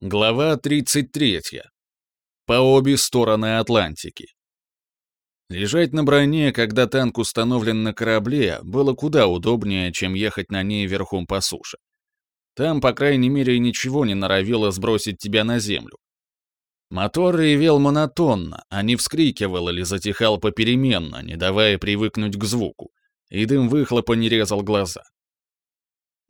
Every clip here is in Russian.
Глава 33. По обе стороны Атлантики. Лежать на броне, когда танк установлен на корабле, было куда удобнее, чем ехать на ней верхом по суше. Там, по крайней мере, ничего не норовило сбросить тебя на землю. Мотор ревел монотонно, а не вскрикивал или затихал попеременно, не давая привыкнуть к звуку, и дым выхлопа не резал глаза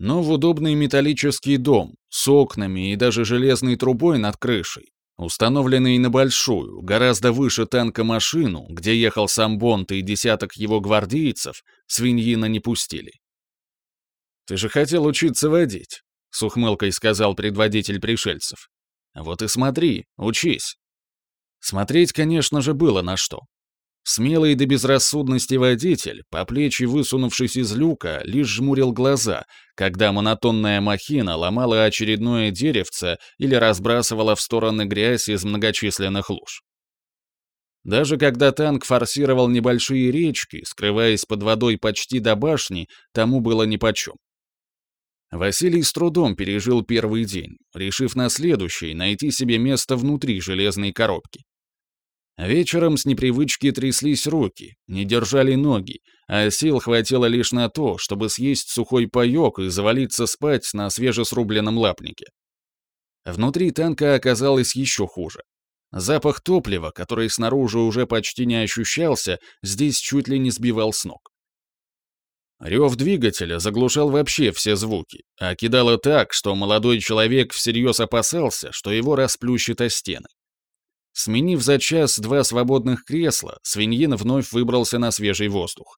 но в удобный металлический дом с окнами и даже железной трубой над крышей, установленный на большую, гораздо выше танка машину, где ехал сам Бонд и десяток его гвардейцев, свиньина не пустили. «Ты же хотел учиться водить», — с ухмылкой сказал предводитель пришельцев. «Вот и смотри, учись». Смотреть, конечно же, было на что. Смелый до безрассудности водитель, по плечи высунувшись из люка, лишь жмурил глаза, когда монотонная махина ломала очередное деревце или разбрасывала в стороны грязь из многочисленных луж. Даже когда танк форсировал небольшие речки, скрываясь под водой почти до башни, тому было нипочем. Василий с трудом пережил первый день, решив на следующий найти себе место внутри железной коробки. Вечером с непривычки тряслись руки, не держали ноги, а сил хватило лишь на то, чтобы съесть сухой паёк и завалиться спать на свежесрубленном лапнике. Внутри танка оказалось еще хуже. Запах топлива, который снаружи уже почти не ощущался, здесь чуть ли не сбивал с ног. Рев двигателя заглушал вообще все звуки, а кидало так, что молодой человек всерьез опасался, что его расплющит о стены. Сменив за час два свободных кресла, свиньин вновь выбрался на свежий воздух.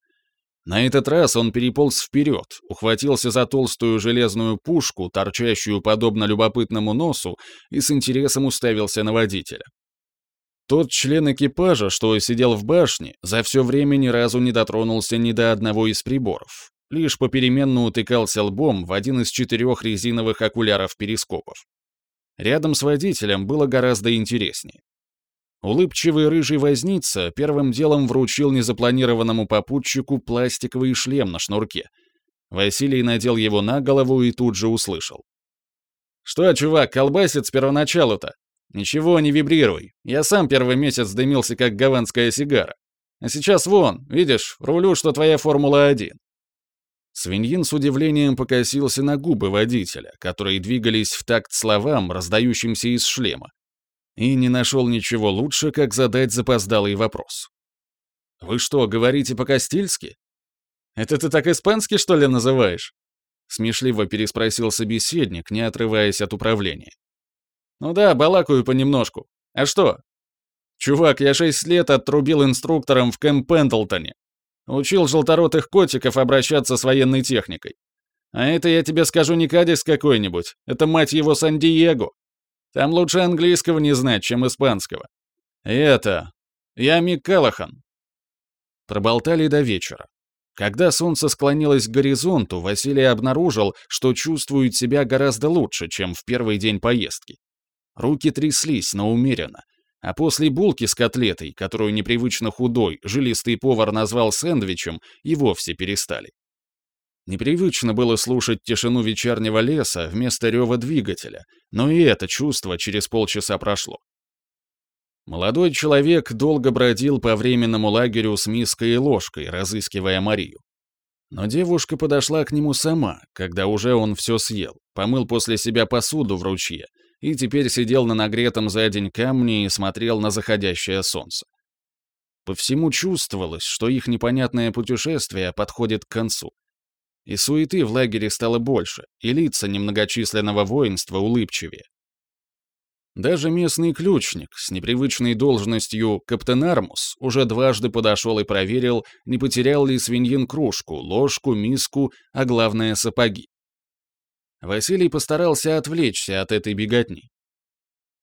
На этот раз он переполз вперед, ухватился за толстую железную пушку, торчащую подобно любопытному носу, и с интересом уставился на водителя. Тот член экипажа, что сидел в башне, за все время ни разу не дотронулся ни до одного из приборов. Лишь попеременно утыкался лбом в один из четырех резиновых окуляров-перископов. Рядом с водителем было гораздо интереснее. Улыбчивый рыжий возница первым делом вручил незапланированному попутчику пластиковый шлем на шнурке. Василий надел его на голову и тут же услышал. «Что, чувак, колбасит с первоначалу-то? Ничего, не вибрируй. Я сам первый месяц дымился, как гаванская сигара. А сейчас вон, видишь, рулю, что твоя Формула-1». Свиньин с удивлением покосился на губы водителя, которые двигались в такт словам, раздающимся из шлема, и не нашел ничего лучше, как задать запоздалый вопрос. «Вы что, говорите по-кастильски? Это ты так испански, что ли, называешь?» Смешливо переспросил собеседник, не отрываясь от управления. «Ну да, балакаю понемножку. А что?» «Чувак, я шесть лет отрубил инструктором в Кэмп Пендлтоне. Учил желторотых котиков обращаться с военной техникой. А это, я тебе скажу, не Кадис какой-нибудь. Это, мать его, Сан-Диего. Там лучше английского не знать, чем испанского. И это... Я Мик Калахан. Проболтали до вечера. Когда солнце склонилось к горизонту, Василий обнаружил, что чувствует себя гораздо лучше, чем в первый день поездки. Руки тряслись, но умеренно. А после булки с котлетой, которую непривычно худой, жилистый повар назвал сэндвичем, и вовсе перестали. Непривычно было слушать тишину вечернего леса вместо рева двигателя, но и это чувство через полчаса прошло. Молодой человек долго бродил по временному лагерю с миской и ложкой, разыскивая Марию. Но девушка подошла к нему сама, когда уже он все съел, помыл после себя посуду в ручье и теперь сидел на нагретом за день камне и смотрел на заходящее солнце. По всему чувствовалось, что их непонятное путешествие подходит к концу. И суеты в лагере стало больше, и лица немногочисленного воинства улыбчивее. Даже местный ключник с непривычной должностью каптен Армус уже дважды подошел и проверил, не потерял ли свиньин кружку, ложку, миску, а главное — сапоги. Василий постарался отвлечься от этой беготни.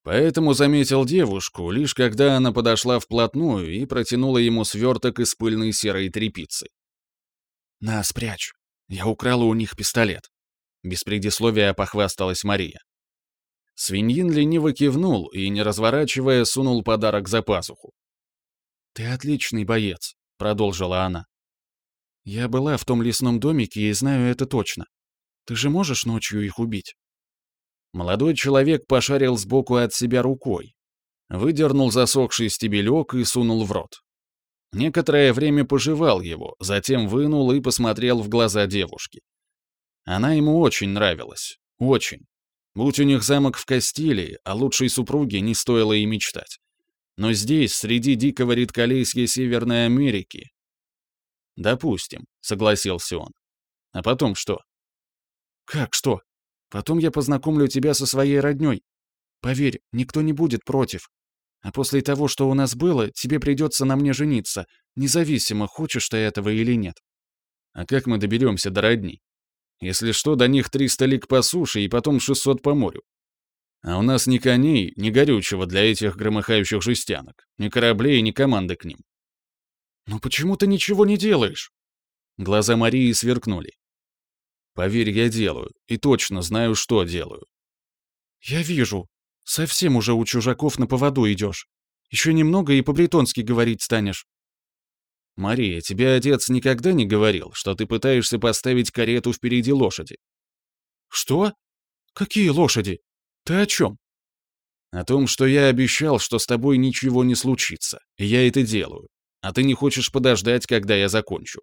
Поэтому заметил девушку, лишь когда она подошла вплотную и протянула ему сверток из пыльной серой тряпицы. «На, спрячь», я украла у них пистолет. Без предисловия похвасталась Мария. Свиньин лениво кивнул и, не разворачивая, сунул подарок за пазуху. «Ты отличный боец», — продолжила она. «Я была в том лесном домике и знаю это точно. Ты же можешь ночью их убить?» Молодой человек пошарил сбоку от себя рукой, выдернул засохший стебелек и сунул в рот. Некоторое время пожевал его, затем вынул и посмотрел в глаза девушки. Она ему очень нравилась. Очень. Будь у них замок в Кастилии, о лучшей супруге не стоило и мечтать. Но здесь, среди дикого редколесья Северной Америки... Допустим, согласился он. А потом что? Как что? Потом я познакомлю тебя со своей роднёй. Поверь, никто не будет против. А после того, что у нас было, тебе придется на мне жениться, независимо, хочешь ты этого или нет. А как мы доберемся до родни? Если что, до них 300 лиг по суше и потом 600 по морю. А у нас ни коней, ни горючего для этих громыхающих жестянок, ни кораблей, ни команды к ним. «Но почему ты ничего не делаешь?» Глаза Марии сверкнули. «Поверь, я делаю, и точно знаю, что делаю». «Я вижу. Совсем уже у чужаков на поводу идешь. Еще немного и по-бретонски говорить станешь». «Мария, тебе отец никогда не говорил, что ты пытаешься поставить карету впереди лошади?» «Что? Какие лошади? Ты о чем?» «О том, что я обещал, что с тобой ничего не случится, и я это делаю, а ты не хочешь подождать, когда я закончу».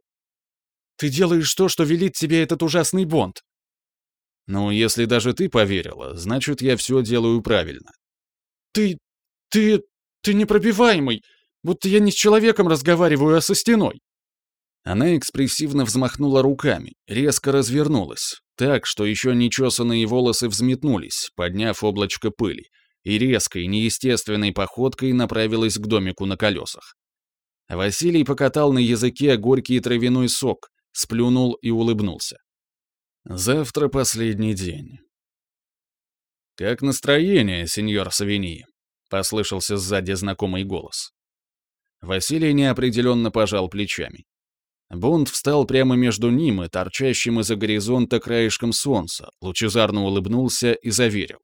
«Ты делаешь то, что велит тебе этот ужасный Бонд». «Ну, если даже ты поверила, значит, я все делаю правильно». «Ты... ты... ты непробиваемый!» будто я не с человеком разговариваю, а со стеной». Она экспрессивно взмахнула руками, резко развернулась, так, что еще нечесанные волосы взметнулись, подняв облачко пыли, и резкой, неестественной походкой направилась к домику на колесах. Василий покатал на языке горький травяной сок, сплюнул и улыбнулся. «Завтра последний день». «Как настроение, сеньор Савини?» — послышался сзади знакомый голос. Василий неопределенно пожал плечами. Бонд встал прямо между ним и торчащим из-за горизонта краешком солнца, лучезарно улыбнулся и заверил.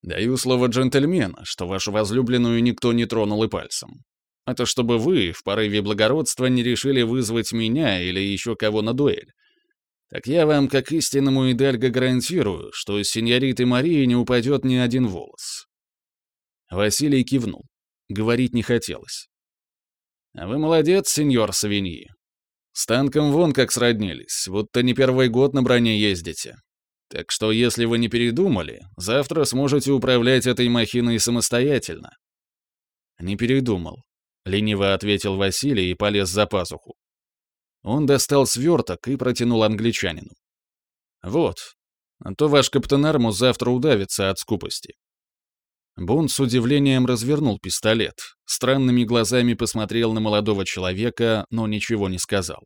«Даю слово джентльмена, что вашу возлюбленную никто не тронул и пальцем. Это чтобы вы, в порыве благородства, не решили вызвать меня или еще кого на дуэль. Так я вам, как истинному Идальго, гарантирую, что с сеньориты Марии не упадет ни один волос». Василий кивнул. Говорить не хотелось. А вы молодец, сеньор Савиньи. С танком вон как сроднились, будто не первый год на броне ездите. Так что, если вы не передумали, завтра сможете управлять этой махиной самостоятельно». «Не передумал», — лениво ответил Василий и полез за пазуху. Он достал сверток и протянул англичанину. «Вот, а то ваш капитан Армус завтра удавится от скупости. Бонд с удивлением развернул пистолет, странными глазами посмотрел на молодого человека, но ничего не сказал.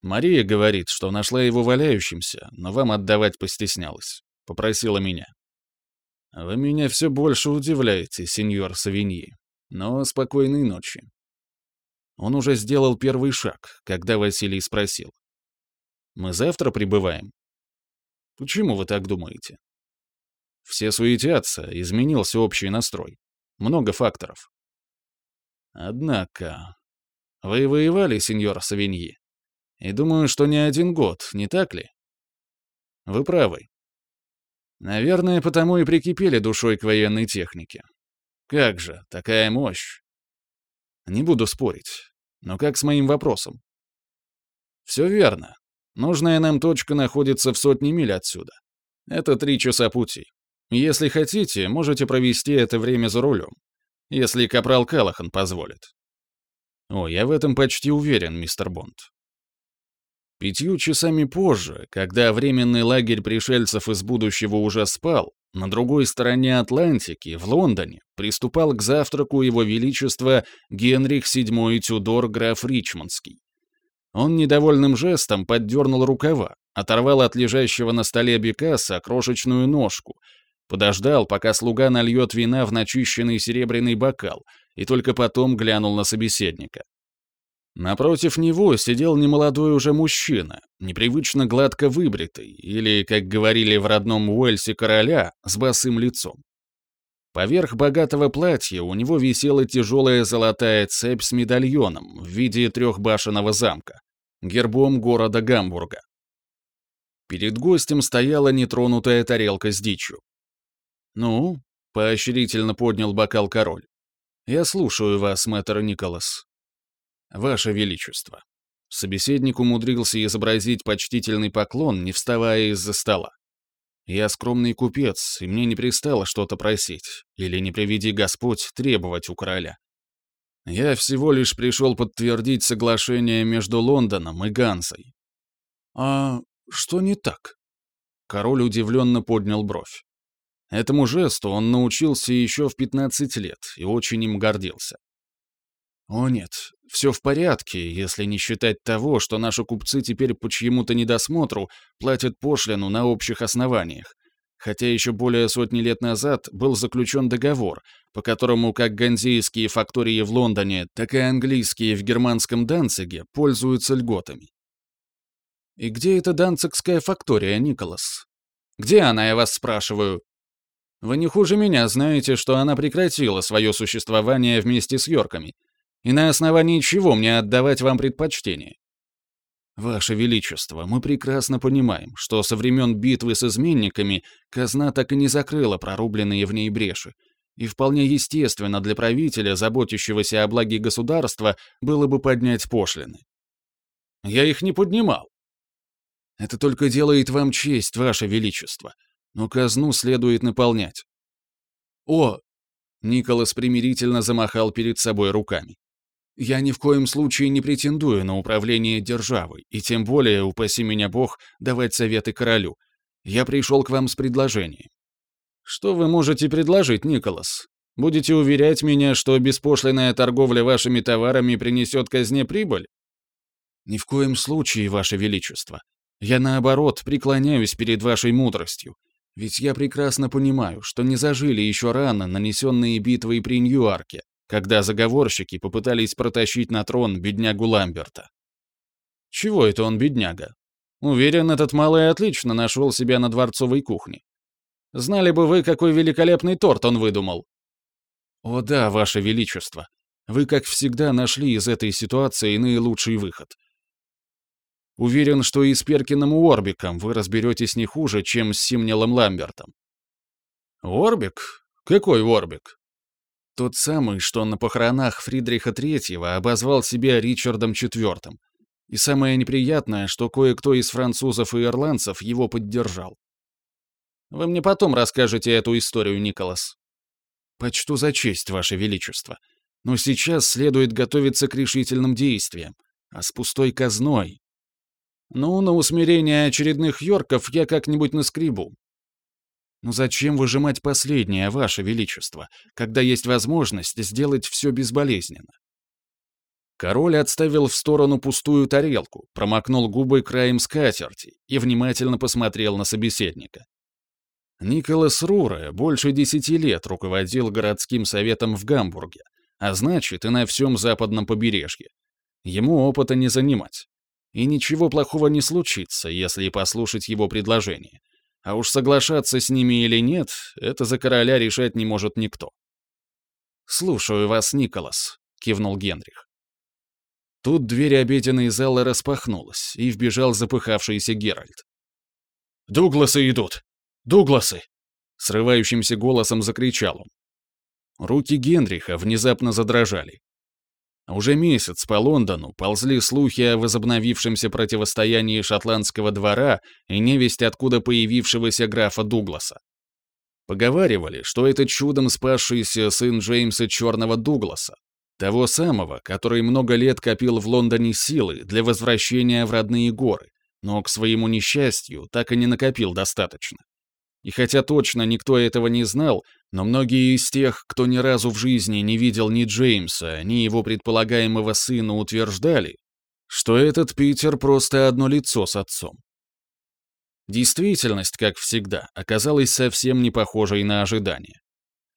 «Мария говорит, что нашла его валяющимся, но вам отдавать постеснялась. Попросила меня». «Вы меня все больше удивляете, сеньор Савиньи. Но спокойной ночи». Он уже сделал первый шаг, когда Василий спросил. «Мы завтра прибываем?» «Почему вы так думаете?» Все суетятся, изменился общий настрой. Много факторов. Однако... Вы воевали, сеньор Савиньи? И думаю, что не один год, не так ли? Вы правы. Наверное, потому и прикипели душой к военной технике. Как же, такая мощь. Не буду спорить. Но как с моим вопросом? Все верно. Нужная нам точка находится в сотне миль отсюда. Это три часа пути. Если хотите, можете провести это время за рулем, если капрал Калахан позволит. О, я в этом почти уверен, мистер Бонд. Пятью часами позже, когда временный лагерь пришельцев из будущего уже спал, на другой стороне Атлантики, в Лондоне, приступал к завтраку его величества Генрих VII Тюдор граф Ричмондский. Он недовольным жестом поддернул рукава, оторвал от лежащего на столе Бекаса крошечную ножку Подождал, пока слуга нальет вина в начищенный серебряный бокал, и только потом глянул на собеседника. Напротив него сидел немолодой уже мужчина, непривычно гладко выбритый, или, как говорили в родном Уэльсе короля, с босым лицом. Поверх богатого платья у него висела тяжелая золотая цепь с медальоном в виде трехбашенного замка, гербом города Гамбурга. Перед гостем стояла нетронутая тарелка с дичью. «Ну?» — поощрительно поднял бокал король. «Я слушаю вас, мэтр Николас». «Ваше Величество». Собеседник умудрился изобразить почтительный поклон, не вставая из-за стола. «Я скромный купец, и мне не пристало что-то просить, или, не приведи Господь, требовать у короля. Я всего лишь пришел подтвердить соглашение между Лондоном и Гансой». «А что не так?» Король удивленно поднял бровь. Этому жесту он научился еще в 15 лет и очень им гордился. О нет, все в порядке, если не считать того, что наши купцы теперь по чьему-то недосмотру платят пошлину на общих основаниях, хотя еще более сотни лет назад был заключен договор, по которому как ганзейские фактории в Лондоне, так и английские в германском Данциге пользуются льготами. И где эта данцигская фактория, Николас? Где она, я вас спрашиваю? Вы не хуже меня знаете, что она прекратила свое существование вместе с Йорками. И на основании чего мне отдавать вам предпочтение? Ваше Величество, мы прекрасно понимаем, что со времен битвы с изменниками казна так и не закрыла прорубленные в ней бреши, и вполне естественно для правителя, заботящегося о благе государства, было бы поднять пошлины. Я их не поднимал. Это только делает вам честь, Ваше Величество но казну следует наполнять. «О!» — Николас примирительно замахал перед собой руками. «Я ни в коем случае не претендую на управление державой, и тем более, упаси меня Бог, давать советы королю. Я пришел к вам с предложением». «Что вы можете предложить, Николас? Будете уверять меня, что беспошлинная торговля вашими товарами принесет казне прибыль?» «Ни в коем случае, Ваше Величество. Я, наоборот, преклоняюсь перед вашей мудростью. Ведь я прекрасно понимаю, что не зажили еще рано нанесенные битвы при Ньюарке, когда заговорщики попытались протащить на трон беднягу Ламберта. Чего это он бедняга? Уверен, этот малый отлично нашел себя на дворцовой кухне. Знали бы вы, какой великолепный торт он выдумал. О да, ваше величество, вы, как всегда, нашли из этой ситуации наилучший выход — Уверен, что и с Перкиным Уорбиком вы разберетесь не хуже, чем с Симнелом Ламбертом. Уорбик? Какой Уорбик? Тот самый, что на похоронах Фридриха Третьего обозвал себя Ричардом Четвертым. И самое неприятное, что кое-кто из французов и ирландцев его поддержал. Вы мне потом расскажете эту историю, Николас. Почту за честь, Ваше Величество. Но сейчас следует готовиться к решительным действиям. А с пустой казной ну, на усмирение очередных йорков я как-нибудь наскребу. Но зачем выжимать последнее, Ваше Величество, когда есть возможность сделать все безболезненно? Король отставил в сторону пустую тарелку, промокнул губы краем скатерти и внимательно посмотрел на собеседника. Николас Руре больше десяти лет руководил городским советом в Гамбурге, а значит и на всем западном побережье. Ему опыта не занимать. И ничего плохого не случится, если послушать его предложение. А уж соглашаться с ними или нет, это за короля решать не может никто. «Слушаю вас, Николас», — кивнул Генрих. Тут дверь обеденной зала распахнулась, и вбежал запыхавшийся Геральт. «Дугласы идут! Дугласы!» Срывающимся голосом закричал он. Руки Генриха внезапно задрожали. Уже месяц по Лондону ползли слухи о возобновившемся противостоянии шотландского двора и невесть откуда появившегося графа Дугласа. Поговаривали, что это чудом спасшийся сын Джеймса Черного Дугласа, того самого, который много лет копил в Лондоне силы для возвращения в родные горы, но к своему несчастью так и не накопил достаточно. И хотя точно никто этого не знал, но многие из тех, кто ни разу в жизни не видел ни Джеймса, ни его предполагаемого сына, утверждали, что этот Питер просто одно лицо с отцом. Действительность, как всегда, оказалась совсем не похожей на ожидания.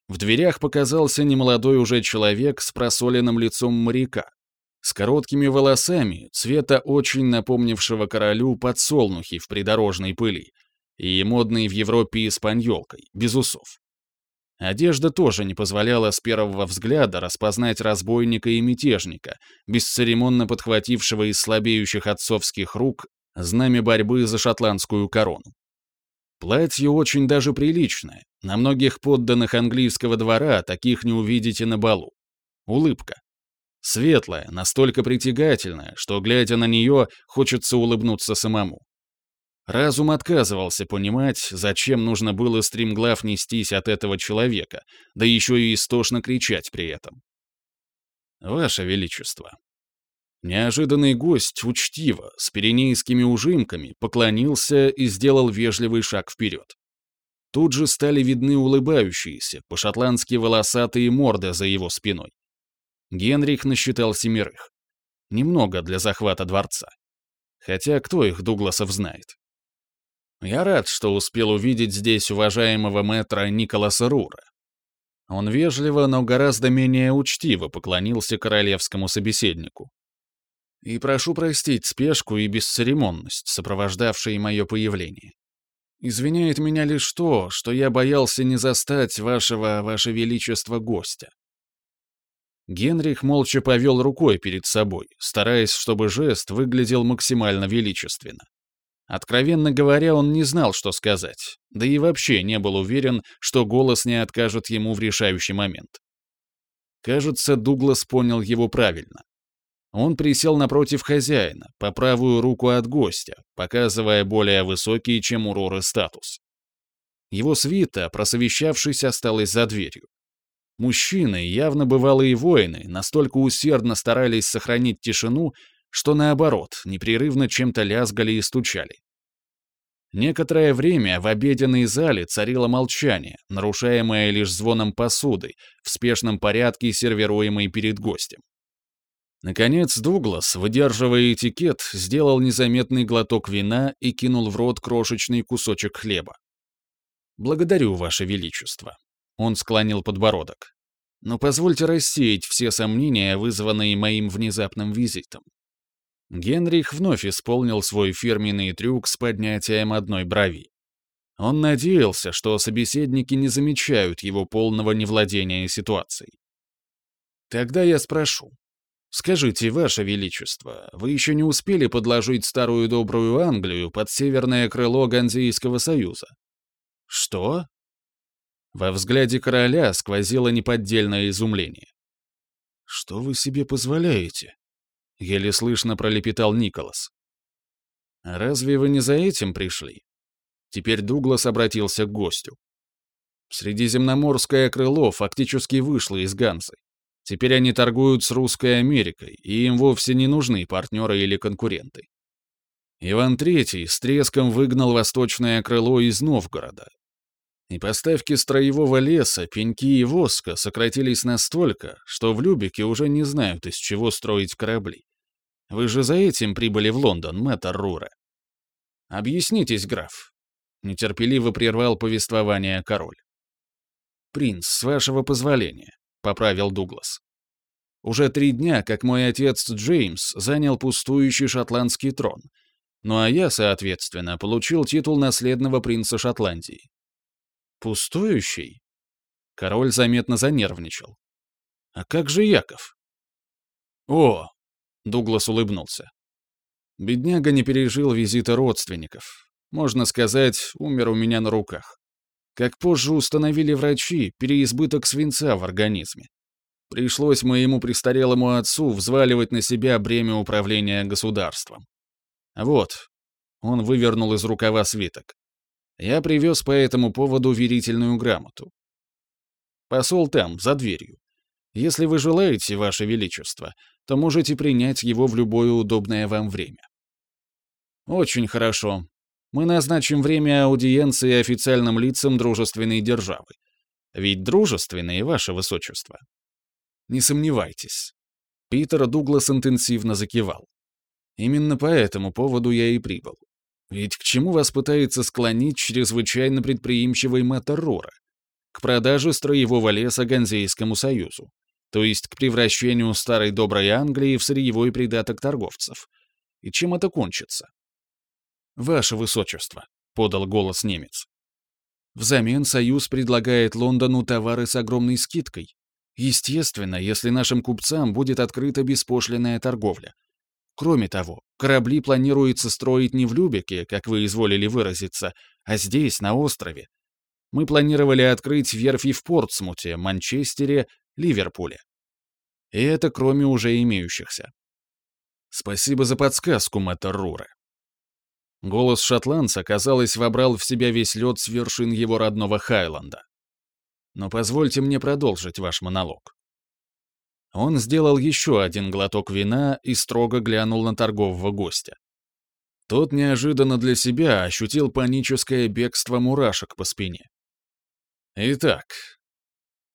В дверях показался немолодой уже человек с просоленным лицом моряка, с короткими волосами, цвета очень напомнившего королю подсолнухи в придорожной пыли, и модной в Европе испаньолкой, без усов. Одежда тоже не позволяла с первого взгляда распознать разбойника и мятежника, бесцеремонно подхватившего из слабеющих отцовских рук Знамя борьбы за шотландскую корону. Платье очень даже приличное. На многих подданных английского двора таких не увидите на балу. Улыбка. Светлая, настолько притягательная, что, глядя на нее, хочется улыбнуться самому. Разум отказывался понимать, зачем нужно было стримглав нестись от этого человека, да еще и истошно кричать при этом. «Ваше Величество». Неожиданный гость учтиво, с пиренейскими ужимками, поклонился и сделал вежливый шаг вперед. Тут же стали видны улыбающиеся, по-шотландски волосатые морды за его спиной. Генрих насчитал семерых. Немного для захвата дворца. Хотя кто их, Дугласов, знает? Я рад, что успел увидеть здесь уважаемого мэтра Николаса Рура. Он вежливо, но гораздо менее учтиво поклонился королевскому собеседнику. И прошу простить спешку и бесцеремонность, сопровождавшие мое появление. Извиняет меня лишь то, что я боялся не застать вашего, ваше величество, гостя. Генрих молча повел рукой перед собой, стараясь, чтобы жест выглядел максимально величественно. Откровенно говоря, он не знал, что сказать, да и вообще не был уверен, что голос не откажет ему в решающий момент. Кажется, Дуглас понял его правильно. Он присел напротив хозяина, по правую руку от гостя, показывая более высокий, чем у Роры, статус. Его свита, просовещавшись, осталась за дверью. Мужчины, явно бывалые воины, настолько усердно старались сохранить тишину, что наоборот, непрерывно чем-то лязгали и стучали. Некоторое время в обеденной зале царило молчание, нарушаемое лишь звоном посуды, в спешном порядке сервируемой перед гостем. Наконец Дуглас, выдерживая этикет, сделал незаметный глоток вина и кинул в рот крошечный кусочек хлеба. «Благодарю, Ваше Величество», — он склонил подбородок. «Но позвольте рассеять все сомнения, вызванные моим внезапным визитом. Генрих вновь исполнил свой фирменный трюк с поднятием одной брови. Он надеялся, что собеседники не замечают его полного невладения ситуацией. «Тогда я спрошу. Скажите, Ваше Величество, вы еще не успели подложить старую добрую Англию под северное крыло Ганзейского союза?» «Что?» Во взгляде короля сквозило неподдельное изумление. «Что вы себе позволяете?» Еле слышно пролепетал Николас. «Разве вы не за этим пришли?» Теперь Дуглас обратился к гостю. Средиземноморское крыло фактически вышло из Ганзы. Теперь они торгуют с Русской Америкой, и им вовсе не нужны партнеры или конкуренты. Иван III с треском выгнал восточное крыло из Новгорода. И поставки строевого леса, пеньки и воска сократились настолько, что в Любике уже не знают, из чего строить корабли. Вы же за этим прибыли в Лондон, мэтр Рура. Объяснитесь, граф. Нетерпеливо прервал повествование король. «Принц, с вашего позволения», — поправил Дуглас. «Уже три дня, как мой отец Джеймс занял пустующий шотландский трон, ну а я, соответственно, получил титул наследного принца Шотландии». «Пустующий?» Король заметно занервничал. «А как же Яков?» «О, Дуглас улыбнулся. Бедняга не пережил визита родственников. Можно сказать, умер у меня на руках. Как позже установили врачи, переизбыток свинца в организме. Пришлось моему престарелому отцу взваливать на себя бремя управления государством. Вот, он вывернул из рукава свиток. Я привез по этому поводу верительную грамоту. Посол там, за дверью. Если вы желаете, Ваше Величество, то можете принять его в любое удобное вам время. Очень хорошо. Мы назначим время аудиенции официальным лицам дружественной державы. Ведь дружественные, ваше высочество. Не сомневайтесь. Питер Дуглас интенсивно закивал. Именно по этому поводу я и прибыл. Ведь к чему вас пытается склонить чрезвычайно предприимчивый Мэтр Рора? К продаже строевого леса Ганзейскому союзу то есть к превращению старой доброй Англии в сырьевой придаток торговцев. И чем это кончится? «Ваше Высочество», — подал голос немец. «Взамен Союз предлагает Лондону товары с огромной скидкой. Естественно, если нашим купцам будет открыта беспошлинная торговля. Кроме того, корабли планируется строить не в Любеке, как вы изволили выразиться, а здесь, на острове. Мы планировали открыть верфи в Портсмуте, Манчестере, Ливерпуле. И это кроме уже имеющихся. Спасибо за подсказку, мэтр Рура. Голос шотландца, казалось, вобрал в себя весь лед с вершин его родного Хайланда. Но позвольте мне продолжить ваш монолог. Он сделал еще один глоток вина и строго глянул на торгового гостя. Тот неожиданно для себя ощутил паническое бегство мурашек по спине. Итак,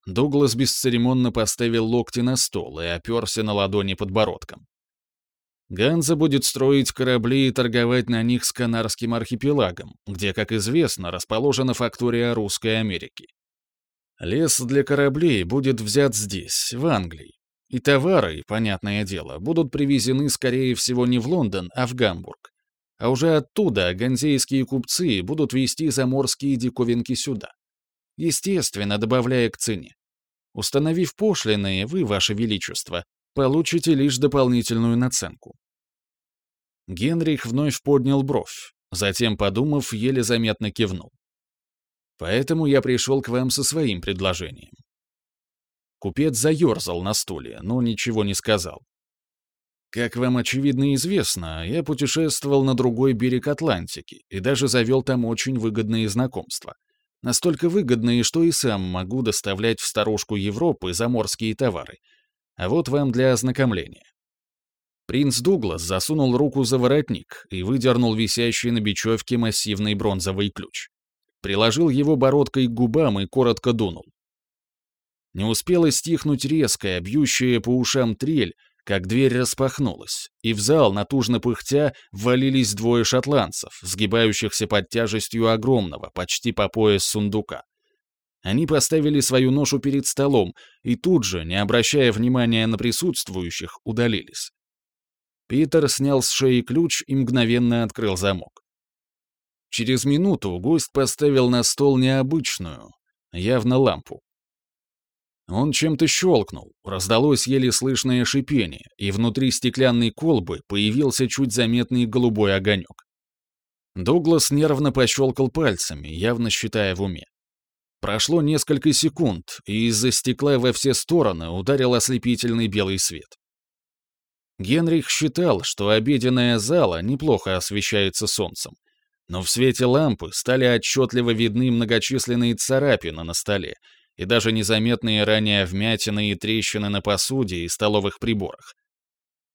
Дуглас бесцеремонно поставил локти на стол и оперся на ладони подбородком. Ганза будет строить корабли и торговать на них с Канарским архипелагом, где, как известно, расположена фактория Русской Америки. Лес для кораблей будет взят здесь, в Англии, и товары, понятное дело, будут привезены, скорее всего, не в Лондон, а в Гамбург. А уже оттуда ганзейские купцы будут везти заморские диковинки сюда. Естественно, добавляя к цене. Установив пошлины, вы, ваше величество, получите лишь дополнительную наценку. Генрих вновь поднял бровь, затем, подумав, еле заметно кивнул. Поэтому я пришел к вам со своим предложением. Купец заерзал на стуле, но ничего не сказал. Как вам, очевидно, известно, я путешествовал на другой берег Атлантики и даже завел там очень выгодные знакомства. Настолько выгодные, что и сам могу доставлять в старушку Европы заморские товары. А вот вам для ознакомления. Принц Дуглас засунул руку за воротник и выдернул висящий на бечевке массивный бронзовый ключ. Приложил его бородкой к губам и коротко дунул. Не успела стихнуть резкая, бьющая по ушам трель, как дверь распахнулась, и в зал, натужно пыхтя, ввалились двое шотландцев, сгибающихся под тяжестью огромного, почти по пояс сундука. Они поставили свою ношу перед столом и тут же, не обращая внимания на присутствующих, удалились. Питер снял с шеи ключ и мгновенно открыл замок. Через минуту гость поставил на стол необычную, явно лампу. Он чем-то щелкнул, раздалось еле слышное шипение, и внутри стеклянной колбы появился чуть заметный голубой огонек. Дуглас нервно пощелкал пальцами, явно считая в уме. Прошло несколько секунд, и из-за стекла во все стороны ударил ослепительный белый свет. Генрих считал, что обеденная зала неплохо освещается солнцем, но в свете лампы стали отчетливо видны многочисленные царапины на столе, и даже незаметные ранее вмятины и трещины на посуде и столовых приборах.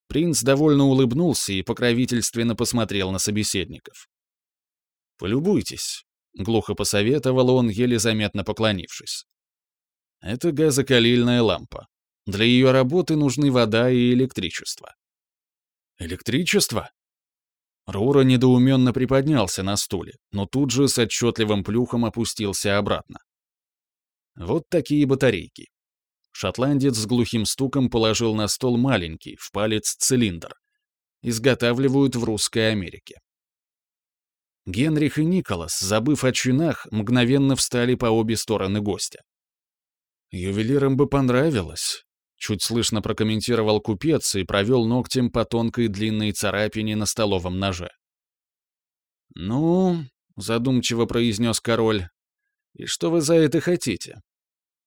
Принц довольно улыбнулся и покровительственно посмотрел на собеседников. «Полюбуйтесь», — глухо посоветовал он, еле заметно поклонившись. «Это газокалильная лампа. Для ее работы нужны вода и электричество». «Электричество?» Рура недоуменно приподнялся на стуле, но тут же с отчетливым плюхом опустился обратно. Вот такие батарейки. Шотландец с глухим стуком положил на стол маленький, в палец цилиндр. Изготавливают в Русской Америке. Генрих и Николас, забыв о чинах, мгновенно встали по обе стороны гостя. «Ювелирам бы понравилось», — чуть слышно прокомментировал купец и провел ногтем по тонкой длинной царапине на столовом ноже. «Ну», — задумчиво произнес король, и что вы за это хотите?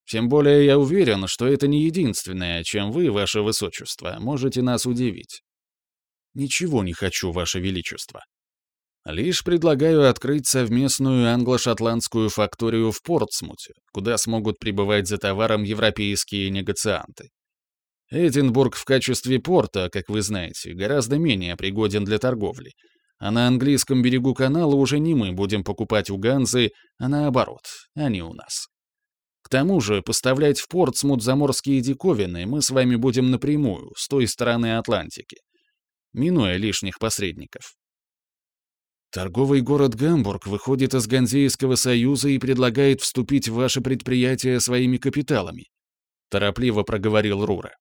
Тем более я уверен, что это не единственное, чем вы, ваше высочество, можете нас удивить. Ничего не хочу, ваше величество. Лишь предлагаю открыть совместную англо-шотландскую факторию в Портсмуте, куда смогут прибывать за товаром европейские негацианты. Эдинбург в качестве порта, как вы знаете, гораздо менее пригоден для торговли, а на английском берегу канала уже не мы будем покупать у Ганзы, а наоборот, они у нас. К тому же поставлять в Портсмут заморские диковины мы с вами будем напрямую, с той стороны Атлантики, минуя лишних посредников. Торговый город Гамбург выходит из Ганзейского союза и предлагает вступить в ваше предприятие своими капиталами, торопливо проговорил Рура.